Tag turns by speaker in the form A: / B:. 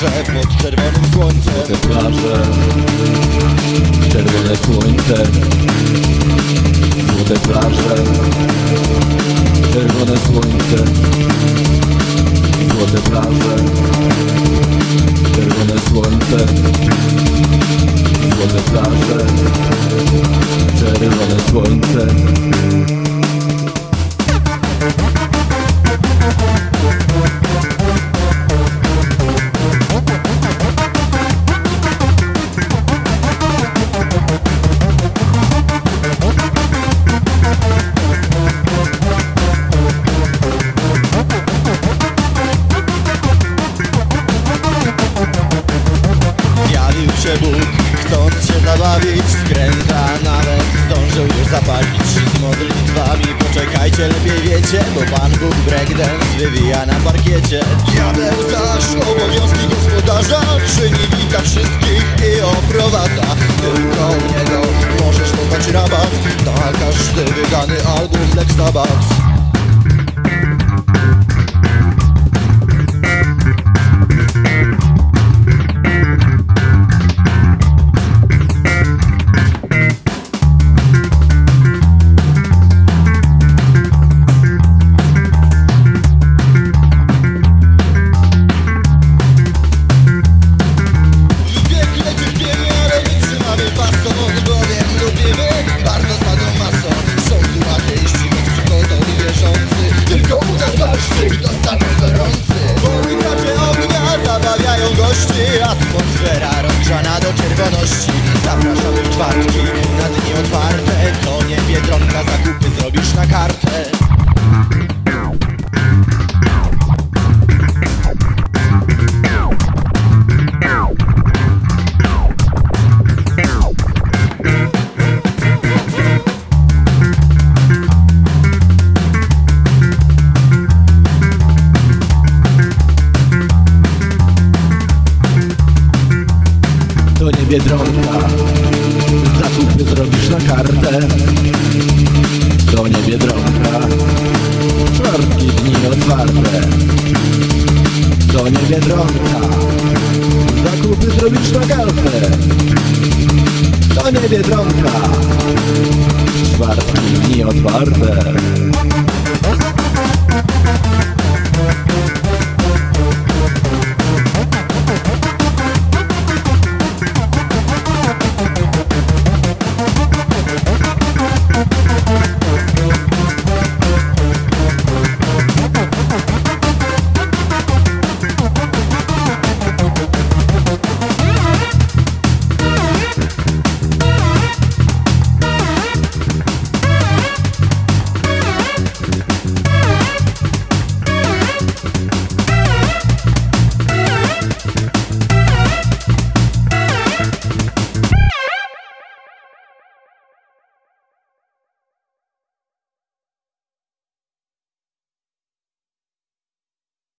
A: plaże pod czerwonym słońcem.
B: Plaże, czerwone słońce. Złote plaże, czerwone słońce. Złote plaże, czerwone słońce. Złote plaże, czerwone słońce
A: Bóg, chcąc się zabawić Skręta nawet zdążył już zapalić Z modlitwami. Poczekajcie, lepiej wiecie Bo Pan Bóg breakdance wywija na parkiecie. Diabeł zaś obowiązki gospodarza Czyni wita wszystkich i oprowadza. Tylko niego możesz dostać rabat. Na każdy wydany album Black Atmosfera rozgrzana do czerwoności. Zapraszamy w czwartki na dni otwarte To nie Biedronka Zakupy zrobisz na kartę.
B: To nie Biedronka Czwartki dni otwarte. To nie Biedronka Zakupy zrobisz na kartę. To nie